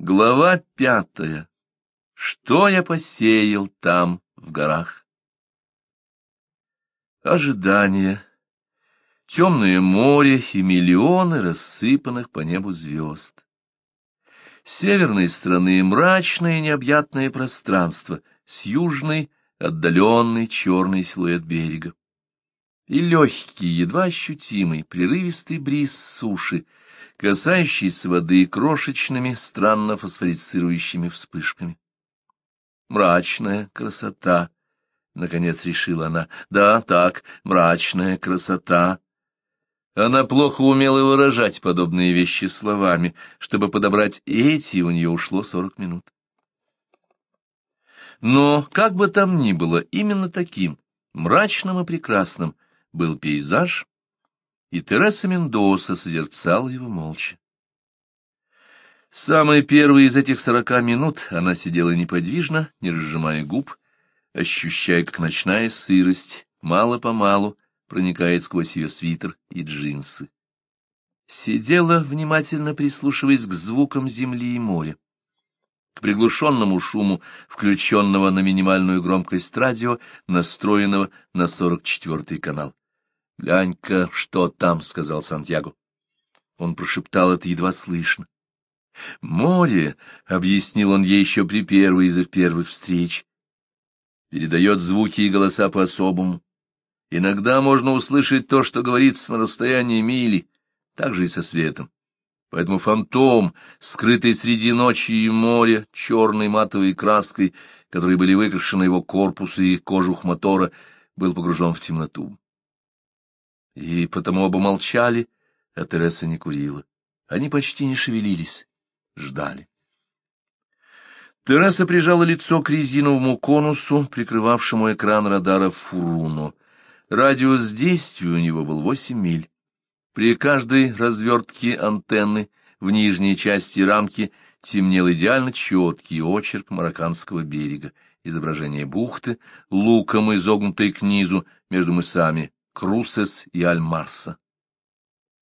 Глава пятая. Что я посеял там, в горах? Ожидание. Темное море и миллионы рассыпанных по небу звезд. С северной стороны мрачное необъятное пространство, с южной — отдаленный черный силуэт берега. И легкий, едва ощутимый, прерывистый бриз суши — касающийся воды крошечными, странно фосфорицирующими вспышками. Мрачная красота, — наконец решила она. Да, так, мрачная красота. Она плохо умела выражать подобные вещи словами. Чтобы подобрать эти, у нее ушло сорок минут. Но, как бы там ни было, именно таким, мрачным и прекрасным, был пейзаж, и Тереса Мендоса созерцала его молча. Самые первые из этих сорока минут она сидела неподвижно, не разжимая губ, ощущая, как ночная сырость мало-помалу проникает сквозь ее свитер и джинсы. Сидела, внимательно прислушиваясь к звукам земли и моря, к приглушенному шуму, включенного на минимальную громкость радио, настроенного на сорок четвертый канал. — Глянь-ка, что там, — сказал Сантьяго. Он прошептал это едва слышно. — Море, — объяснил он ей еще при первой из их первых встреч, — передает звуки и голоса по-особому. Иногда можно услышать то, что говорится на расстоянии мили, так же и со светом. Поэтому фантом, скрытый среди ночи и моря черной матовой краской, которой были выкрашены его корпус и кожух мотора, был погружен в темноту. И потому оба молчали, а Тереса не курила. Они почти не шевелились, ждали. Тереса прижала лицо к резиновому конусу, прикрывавшему экран радара Фуруно. Радиус действия у него был восемь миль. При каждой развертке антенны в нижней части рамки темнел идеально четкий очерк марокканского берега, изображение бухты, луком изогнутой к низу между мысами Крусес и Альмарса.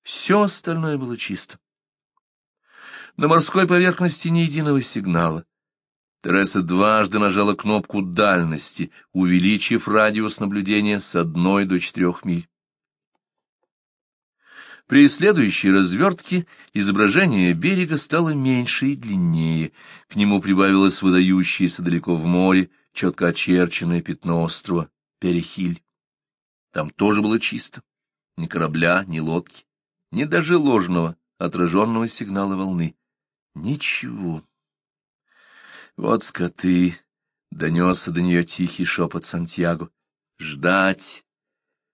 Все остальное было чисто. На морской поверхности ни единого сигнала. Тереса дважды нажала кнопку дальности, увеличив радиус наблюдения с одной до четырех миль. При следующей развертке изображение берега стало меньше и длиннее, к нему прибавилось выдающееся далеко в море четко очерченное пятно острова Перехиль. Там тоже было чисто. Ни корабля, ни лодки, ни даже ложного, отраженного сигнала волны. Ничего. Вот скоты, — донесся до нее тихий шепот Сантьяго. Ждать.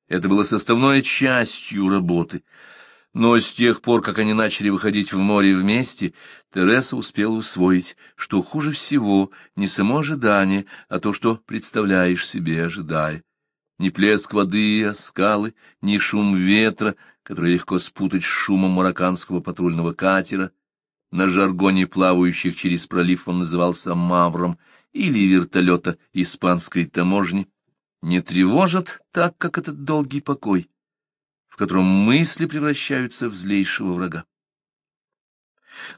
Это было составной частью работы. Но с тех пор, как они начали выходить в море вместе, Тереса успела усвоить, что хуже всего не само ожидание, а то, что представляешь себе, ожидая ни плеск воды, а скалы, ни шум ветра, который легко спутать с шумом марокканского патрульного катера. На жаргоне плавающих через пролив он назывался «мавром» или вертолета испанской таможни, не тревожат так, как этот долгий покой, в котором мысли превращаются в злейшего врага.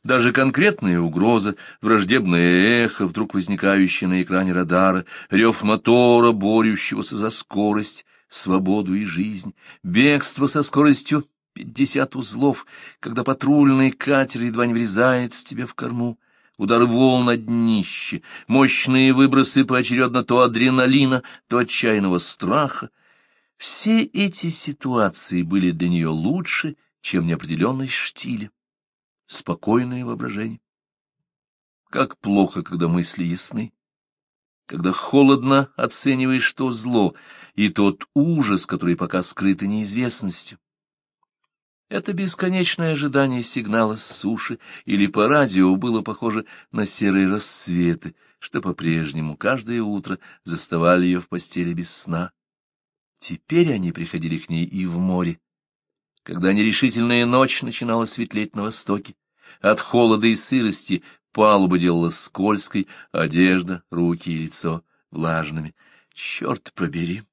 Даже конкретная угроза, враждебное эхо, вдруг возникающее на экране радара, рев мотора, борющегося за скорость, свободу и жизнь, бегство со скоростью пятьдесят узлов, когда патрульный катер едва не врезается тебе в корму, удар волн на днище, мощные выбросы поочередно то адреналина, то отчаянного страха. Все эти ситуации были для нее лучше, чем неопределенность штиля спокойное воображение. Как плохо, когда мысли ясны, когда холодно оцениваешь то зло и тот ужас, который пока скрыты неизвестностью. Это бесконечное ожидание сигнала с суши или по радио было похоже на серые рассветы, что по-прежнему каждое утро заставали ее в постели без сна. Теперь они приходили к ней и в море, когда нерешительная ночь начинала светлеть на востоке, от холода и сырости палуба делалась скользкой, одежда, руки и лицо влажными. Черт побери!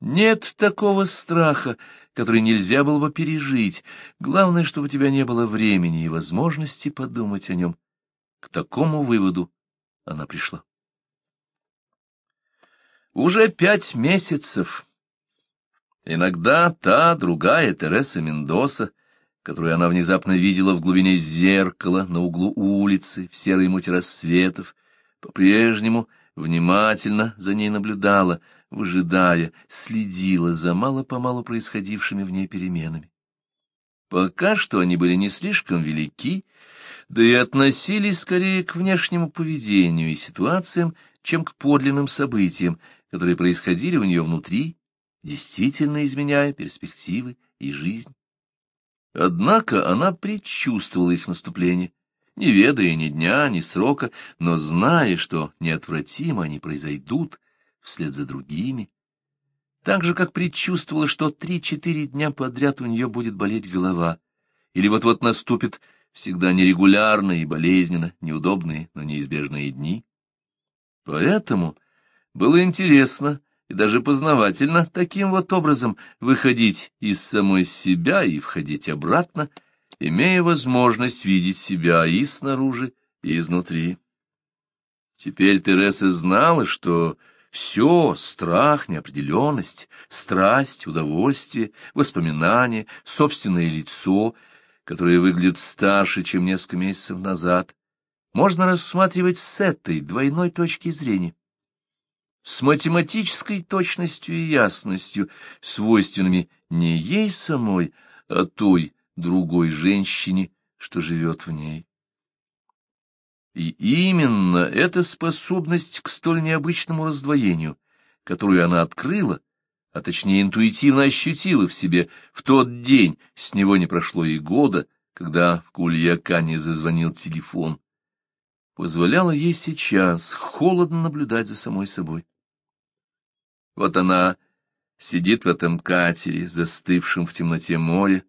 Нет такого страха, который нельзя было бы пережить. Главное, чтобы у тебя не было времени и возможности подумать о нем. К такому выводу она пришла. Уже пять месяцев. Иногда та, другая Тереса Мендоса, которую она внезапно видела в глубине зеркала на углу улицы в серой муте рассветов, по-прежнему внимательно за ней наблюдала, выжидая, следила за мало-помалу происходившими в ней переменами. Пока что они были не слишком велики, да и относились скорее к внешнему поведению и ситуациям, чем к подлинным событиям, которые происходили у нее внутри, действительно изменяя перспективы и жизнь. Однако она предчувствовала их наступление, не ведая ни дня, ни срока, но зная, что неотвратимо они произойдут вслед за другими, так же, как предчувствовала, что три-четыре дня подряд у нее будет болеть голова, или вот-вот наступит всегда нерегулярно и болезненно, неудобные, но неизбежные дни. Поэтому было интересно и даже познавательно таким вот образом выходить из самой себя и входить обратно, имея возможность видеть себя и снаружи, и изнутри. Теперь Тереса знала, что все — страх, неопределенность, страсть, удовольствие, воспоминания, собственное лицо, которое выглядит старше, чем несколько месяцев назад, можно рассматривать с этой двойной точки зрения с математической точностью и ясностью, свойственными не ей самой, а той другой женщине, что живет в ней. И именно эта способность к столь необычному раздвоению, которую она открыла, а точнее интуитивно ощутила в себе в тот день, с него не прошло и года, когда в Кульякане зазвонил телефон, позволяла ей сейчас холодно наблюдать за самой собой. Вот она сидит в этом катере, застывшем в темноте моря,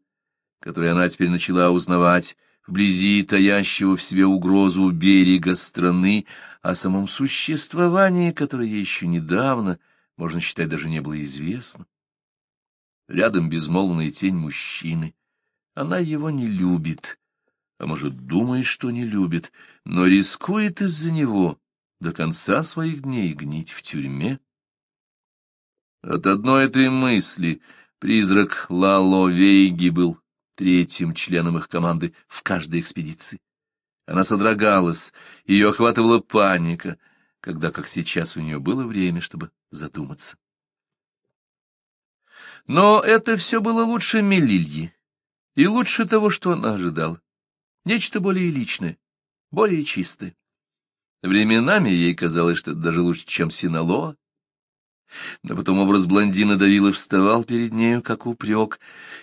которое она теперь начала узнавать, вблизи таящего в себе угрозу берега страны, о самом существовании, которое ей еще недавно, можно считать, даже не было известно. Рядом безмолвная тень мужчины. Она его не любит, а может, думает, что не любит, но рискует из-за него до конца своих дней гнить в тюрьме. От одной этой мысли призрак Лало Вейги был третьим членом их команды в каждой экспедиции. Она содрогалась, ее охватывала паника, когда, как сейчас, у нее было время, чтобы задуматься. Но это все было лучше Мелильи и лучше того, что она ожидала. Нечто более личное, более чистое. Временами ей казалось, что даже лучше, чем Синалоа, но потом образ блондина давил и вставал перед нею, как упрек,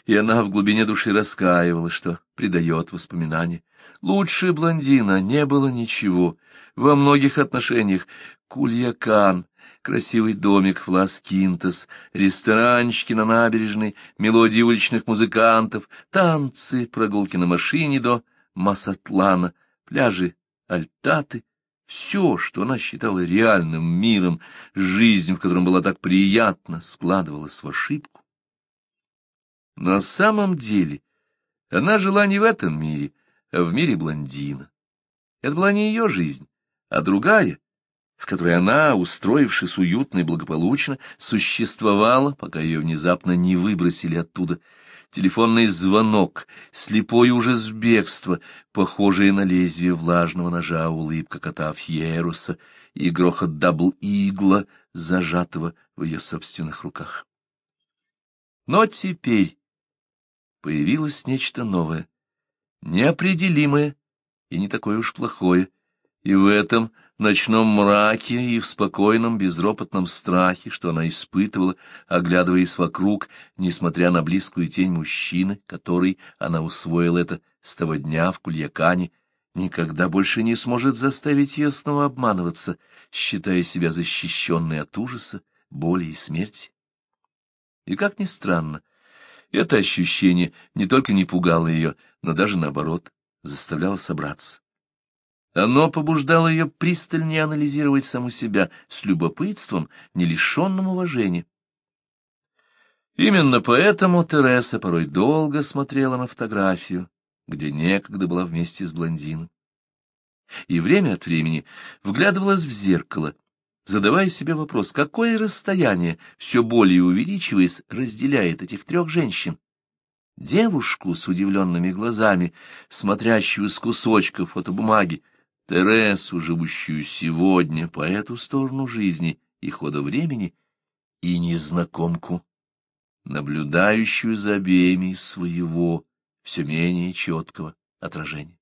и она в глубине души раскаивалась, что предает воспоминания. Лучше блондина не было ничего. Во многих отношениях Кульякан, красивый домик в Лас-Кинтас, ресторанчики на набережной, мелодии уличных музыкантов, танцы, прогулки на машине до Масатлана, пляжи Альтаты, все, что она считала реальным миром, жизнь, в котором была так приятна, складывалась в ошибку. На самом деле она жила не в этом мире, а в мире блондина. Это была не ее жизнь, а другая, в которой она, устроившись уютно и благополучно, существовала, пока ее внезапно не выбросили оттуда — телефонный звонок, слепой ужас бегства, похожие на лезвие влажного ножа улыбка кота Фьеруса и грохот дабл-игла, зажатого в ее собственных руках. Но теперь появилось нечто новое, неопределимое и не такое уж плохое, и в этом ночном мраке и в спокойном безропотном страхе, что она испытывала, оглядываясь вокруг, несмотря на близкую тень мужчины, который, она усвоила это с того дня в Кульякане, никогда больше не сможет заставить ее снова обманываться, считая себя защищенной от ужаса, боли и смерти. И как ни странно, это ощущение не только не пугало ее, но даже наоборот заставляло собраться. Оно побуждало ее пристальнее анализировать саму себя с любопытством, не лишенным уважения. Именно поэтому Тереса порой долго смотрела на фотографию, где некогда была вместе с блондином. и время от времени вглядывалась в зеркало, задавая себе вопрос, какое расстояние, все более увеличиваясь, разделяет этих трех женщин. Девушку с удивленными глазами, смотрящую с кусочков фотобумаги, Тересу, живущую сегодня по эту сторону жизни и хода времени, и незнакомку, наблюдающую за обеими своего, все менее четкого отражения.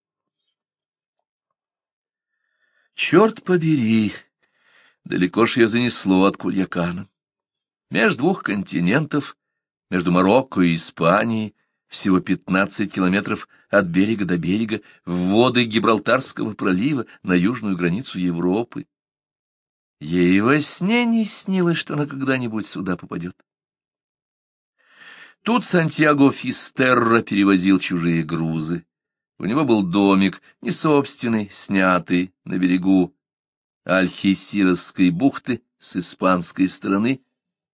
Черт побери, далеко ж я занесло от Кульякана. Между двух континентов, между Марокко и Испанией, всего пятнадцать километров от берега до берега, в воды Гибралтарского пролива, на южную границу Европы. Ей во сне не снилось, что она когда-нибудь сюда попадет. Тут Сантьяго Фистерра перевозил чужие грузы. У него был домик, не собственный, снятый на берегу Альхисиросской бухты с испанской стороны,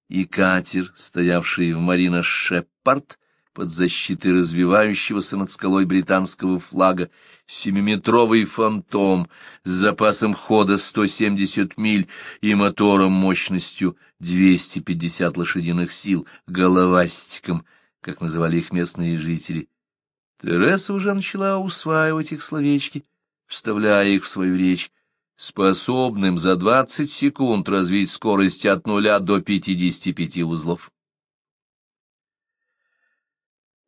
и катер, стоявший в Марина Шеппард, под защитой развивающегося над скалой британского флага, семиметровый фантом с запасом хода 170 миль и мотором мощностью 250 лошадиных сил, головастиком, как называли их местные жители. Тереса уже начала усваивать их словечки, вставляя их в свою речь, способным за 20 секунд развить скорость от нуля до 55 узлов.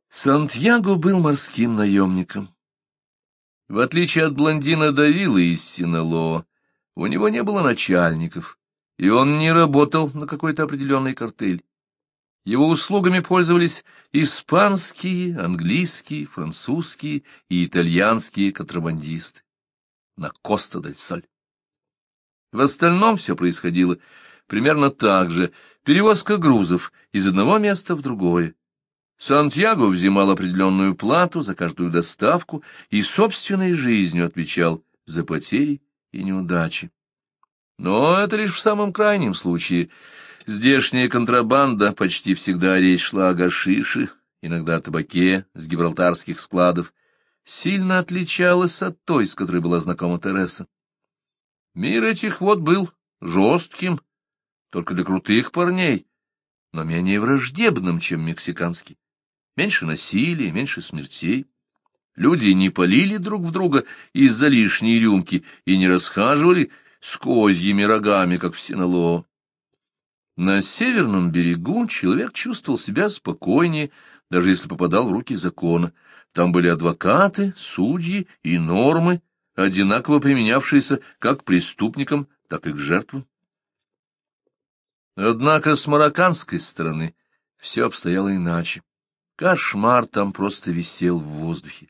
Сантьяго был морским наемником. В отличие от блондина Давила из Синалоа, у него не было начальников, и он не работал на какой-то определенный картель. Его услугами пользовались испанские, английские, французские и итальянские контрабандисты на Коста-дель-Соль. В остальном все происходило примерно так же, перевозка грузов из одного места в другое. Сантьяго взимал определенную плату за каждую доставку и собственной жизнью отвечал за потери и неудачи. Но это лишь в самом крайнем случае. Здешняя контрабанда, почти всегда речь шла о гашише, иногда о табаке с гибралтарских складов, сильно отличалась от той, с которой была знакома Тереса. Мир этих вот был жестким, только для крутых парней, но менее враждебным, чем мексиканский меньше насилия, меньше смертей. Люди не полили друг в друга из-за лишней рюмки и не расхаживали с козьими рогами, как в Синалоо. На северном берегу человек чувствовал себя спокойнее, даже если попадал в руки закона. Там были адвокаты, судьи и нормы, одинаково применявшиеся как к преступникам, так и к жертвам. Однако с марокканской стороны все обстояло иначе. Кошмар там просто висел в воздухе.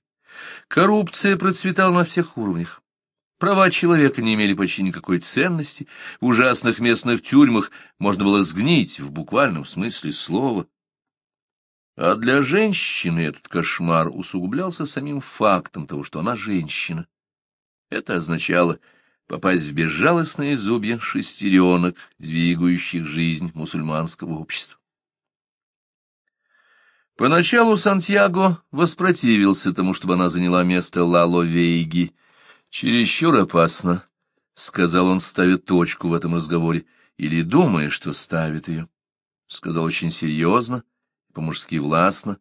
Коррупция процветала на всех уровнях. Права человека не имели почти никакой ценности, в ужасных местных тюрьмах можно было сгнить в буквальном смысле слова. А для женщины этот кошмар усугублялся самим фактом того, что она женщина. Это означало попасть в безжалостные зубья шестеренок, двигающих жизнь мусульманского общества. Поначалу Сантьяго воспротивился тому, чтобы она заняла место Лало Вейги. «Чересчур опасно», — сказал он, ставя точку в этом разговоре, или думая, что ставит ее. Сказал очень серьезно, по-мужски властно,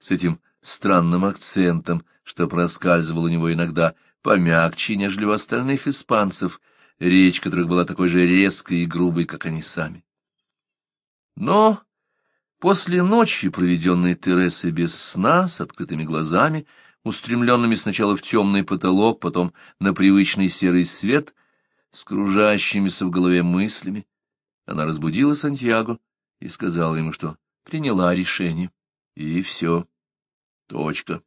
с этим странным акцентом, что проскальзывал у него иногда, помягче, нежели у остальных испанцев, речь которых была такой же резкой и грубой, как они сами. Но После ночи, проведенной Тересой без сна, с открытыми глазами, устремленными сначала в темный потолок, потом на привычный серый свет, с кружащимися в голове мыслями, она разбудила Сантьяго и сказала ему, что приняла решение. И все. Точка.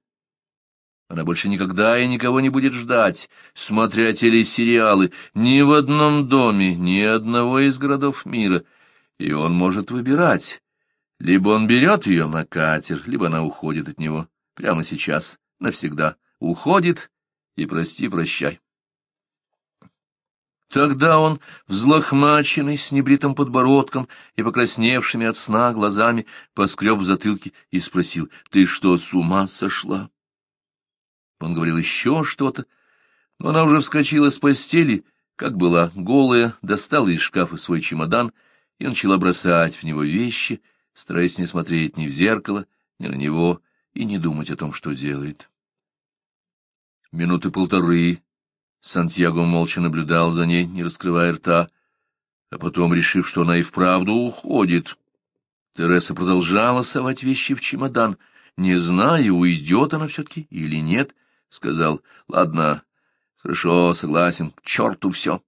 Она больше никогда и никого не будет ждать, смотря телесериалы, ни в одном доме, ни одного из городов мира. И он может выбирать либо он берет ее на катер, либо она уходит от него. Прямо сейчас, навсегда. Уходит и прости-прощай. Тогда он, взлохмаченный, с небритым подбородком и покрасневшими от сна глазами, поскреб в затылке и спросил, «Ты что, с ума сошла?» Он говорил еще что-то, Но она уже вскочила с постели, как была голая, достала из шкафа свой чемодан и начала бросать в него вещи, стараясь не смотреть ни в зеркало, ни на него, и не думать о том, что делает. Минуты полторы Сантьяго молча наблюдал за ней, не раскрывая рта, а потом, решив, что она и вправду уходит, Тереса продолжала совать вещи в чемодан, не зная, уйдет она все-таки или нет, сказал, ладно, хорошо, согласен, к черту все.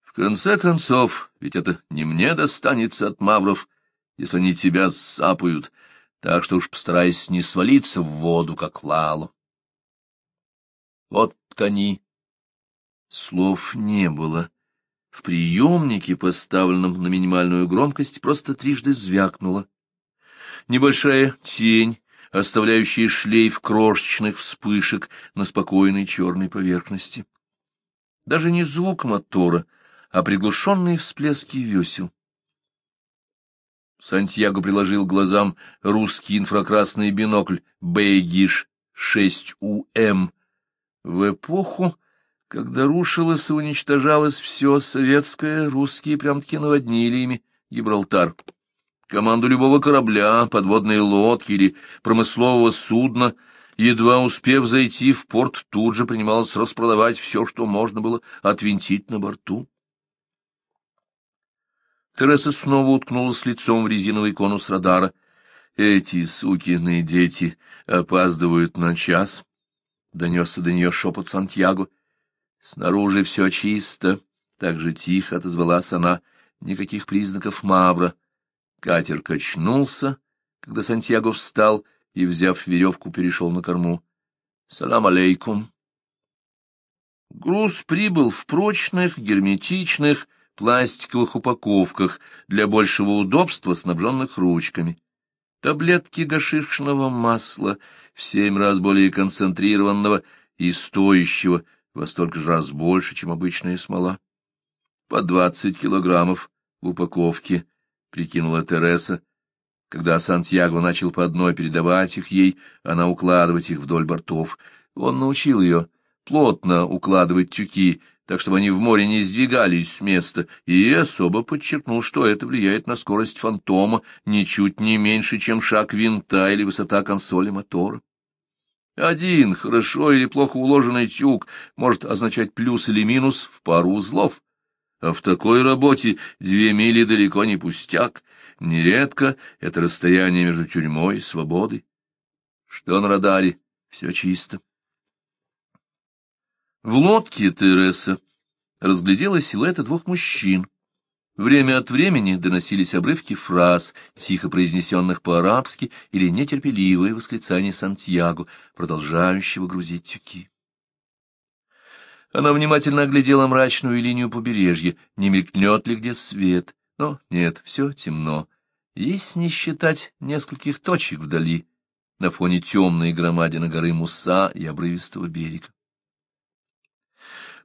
В конце концов, ведь это не мне достанется от мавров, если они тебя сапают, так что уж постарайся не свалиться в воду, как Лалу. Вот они. Слов не было. В приемнике, поставленном на минимальную громкость, просто трижды звякнуло. Небольшая тень, оставляющая шлейф крошечных вспышек на спокойной черной поверхности. Даже не звук мотора, а приглушенные всплески весел. Сантьяго приложил глазам русский инфракрасный бинокль Бейгиш 6УМ. В эпоху, когда рушилось и уничтожалось все советское, русские прям-таки наводнили ими Гибралтар. Команду любого корабля, подводной лодки или промыслового судна, едва успев зайти в порт, тут же принималось распродавать все, что можно было отвинтить на борту. Тереса снова уткнулась лицом в резиновый конус радара. «Эти сукины дети опаздывают на час», — донесся до нее шепот Сантьяго. Снаружи все чисто, так же тихо отозвалась она, никаких признаков мавра. Катер качнулся, когда Сантьяго встал и, взяв веревку, перешел на корму. «Салам алейкум!» Груз прибыл в прочных, герметичных, пластиковых упаковках для большего удобства, снабженных ручками. Таблетки гашишного масла, в семь раз более концентрированного и стоящего, во столько же раз больше, чем обычная смола. По двадцать килограммов в упаковке, прикинула Тереса. Когда Сантьяго начал по одной передавать их ей, она укладывать их вдоль бортов. Он научил ее плотно укладывать тюки, так чтобы они в море не сдвигались с места, и особо подчеркнул, что это влияет на скорость фантома ничуть не меньше, чем шаг винта или высота консоли мотора. Один хорошо или плохо уложенный тюк может означать плюс или минус в пару узлов. А в такой работе две мили далеко не пустяк. Нередко это расстояние между тюрьмой и свободой. Что на радаре? Все чисто. В лодке Тереса разглядела силуэты двух мужчин. Время от времени доносились обрывки фраз, тихо произнесенных по-арабски, или нетерпеливые восклицания Сантьяго, продолжающего грузить тюки. Она внимательно оглядела мрачную линию побережья, не мелькнет ли где свет. Но нет, все темно, если не считать нескольких точек вдали, на фоне темной громадины горы Муса и обрывистого берега.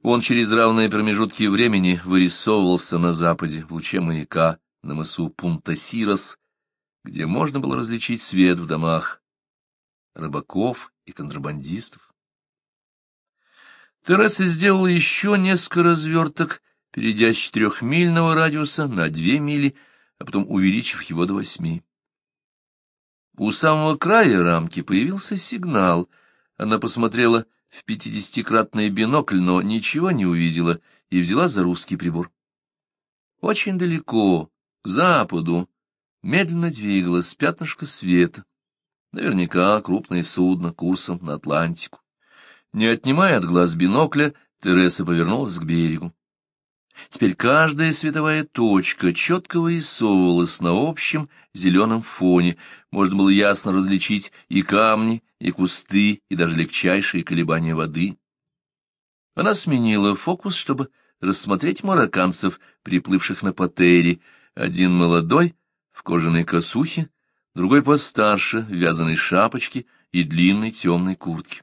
Он через равные промежутки времени вырисовывался на западе, в луче маяка, на мысу Пунта-Сирос, где можно было различить свет в домах рыбаков и контрабандистов. Тереса сделала еще несколько разверток, перейдя с четырехмильного радиуса на две мили, а потом увеличив его до восьми. У самого края рамки появился сигнал. Она посмотрела — в пятидесятикратный бинокль, но ничего не увидела и взяла за русский прибор. Очень далеко, к западу, медленно двигалось пятнышко света. Наверняка крупное судно курсом на Атлантику. Не отнимая от глаз бинокля, Тереса повернулась к берегу. Теперь каждая световая точка четко вырисовывалась на общем зеленом фоне. Можно было ясно различить и камни, и кусты, и даже легчайшие колебания воды. Она сменила фокус, чтобы рассмотреть марокканцев, приплывших на Патере. Один молодой, в кожаной косухе, другой постарше, в вязаной шапочке и длинной темной куртке.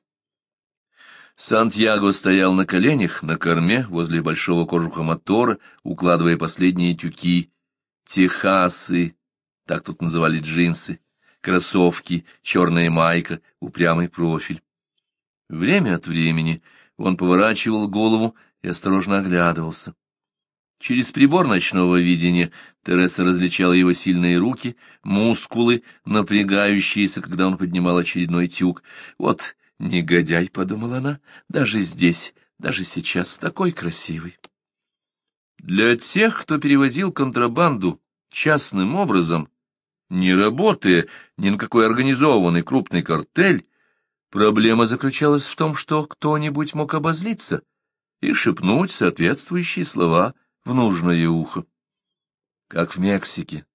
Сантьяго стоял на коленях на корме возле большого кожуха мотора, укладывая последние тюки. Техасы, так тут называли джинсы, кроссовки, черная майка, упрямый профиль. Время от времени Он поворачивал голову и осторожно оглядывался. Через прибор ночного видения Тереса различала его сильные руки, мускулы, напрягающиеся, когда он поднимал очередной тюк. «Вот негодяй», — подумала она, — «даже здесь, даже сейчас такой красивый». Для тех, кто перевозил контрабанду частным образом, не работая ни на какой организованный крупный картель, проблема заключалась в том, что кто-нибудь мог обозлиться и шепнуть соответствующие слова в нужное ухо. Как в Мексике.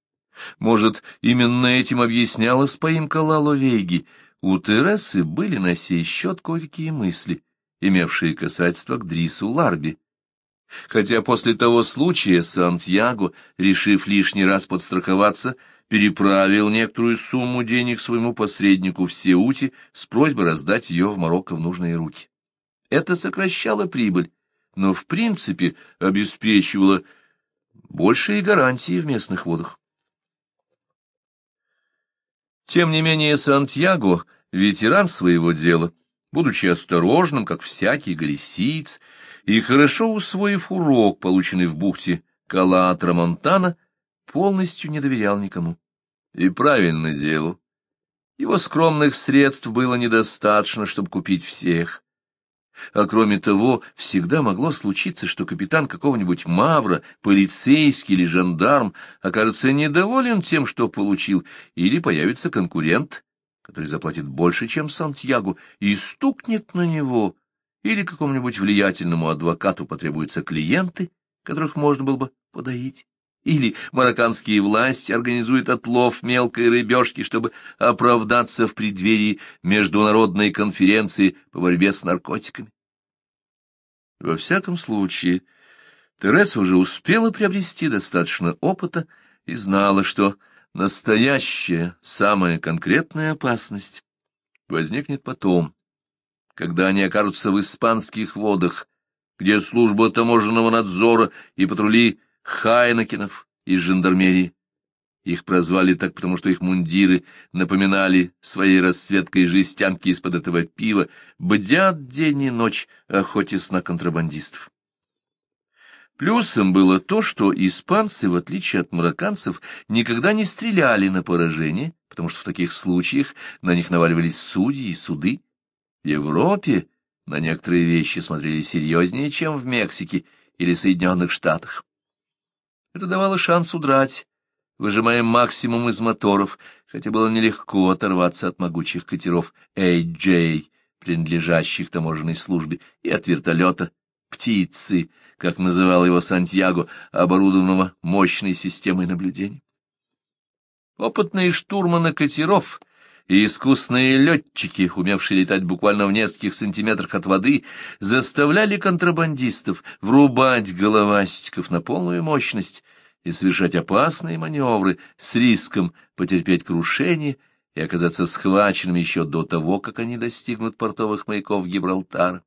Может, именно этим объяснялась поимка Лало Вейги. У Тересы были на сей счет кое-какие мысли, имевшие касательство к Дрису Ларби. Хотя после того случая Сантьяго, решив лишний раз подстраховаться, переправил некоторую сумму денег своему посреднику в Сеуте с просьбой раздать ее в Марокко в нужные руки. Это сокращало прибыль, но в принципе обеспечивало большие гарантии в местных водах. Тем не менее Сантьяго, ветеран своего дела, будучи осторожным, как всякий галисиец, и хорошо усвоив урок, полученный в бухте Калатра-Монтана, полностью не доверял никому. И правильно делал. Его скромных средств было недостаточно, чтобы купить всех. А кроме того, всегда могло случиться, что капитан какого-нибудь мавра, полицейский или жандарм окажется недоволен тем, что получил, или появится конкурент, который заплатит больше, чем Сантьяго, и стукнет на него, или какому-нибудь влиятельному адвокату потребуются клиенты, которых можно было бы подоить, или марокканские власти организуют отлов мелкой рыбешки, чтобы оправдаться в преддверии международной конференции по борьбе с наркотиками. Во всяком случае, Тереса уже успела приобрести достаточно опыта и знала, что настоящая, самая конкретная опасность возникнет потом, когда они окажутся в испанских водах, где служба таможенного надзора и патрули Хайнакинов из жандармерии. Их прозвали так, потому что их мундиры напоминали своей расцветкой жестянки из-под этого пива, бдят день и ночь, охотясь на контрабандистов. Плюсом было то, что испанцы, в отличие от марокканцев, никогда не стреляли на поражение, потому что в таких случаях на них наваливались судьи и суды. В Европе на некоторые вещи смотрели серьезнее, чем в Мексике или Соединенных Штатах. Это давало шанс удрать, выжимая максимум из моторов, хотя было нелегко оторваться от могучих катеров AJ, принадлежащих таможенной службе, и от вертолета «Птицы», как называл его Сантьяго, оборудованного мощной системой наблюдения. Опытные штурманы катеров — и искусные летчики, умевшие летать буквально в нескольких сантиметрах от воды, заставляли контрабандистов врубать головастиков на полную мощность и совершать опасные маневры с риском потерпеть крушение и оказаться схваченными еще до того, как они достигнут портовых маяков Гибралтара.